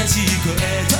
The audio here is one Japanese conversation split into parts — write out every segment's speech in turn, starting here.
優しい声と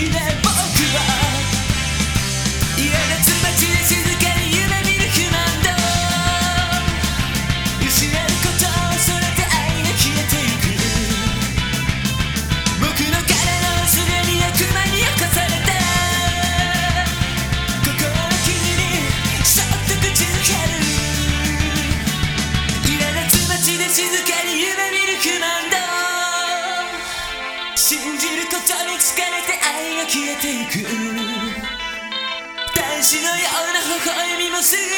信じることに疲れて愛が消えていく。男子のような微笑みもすぐ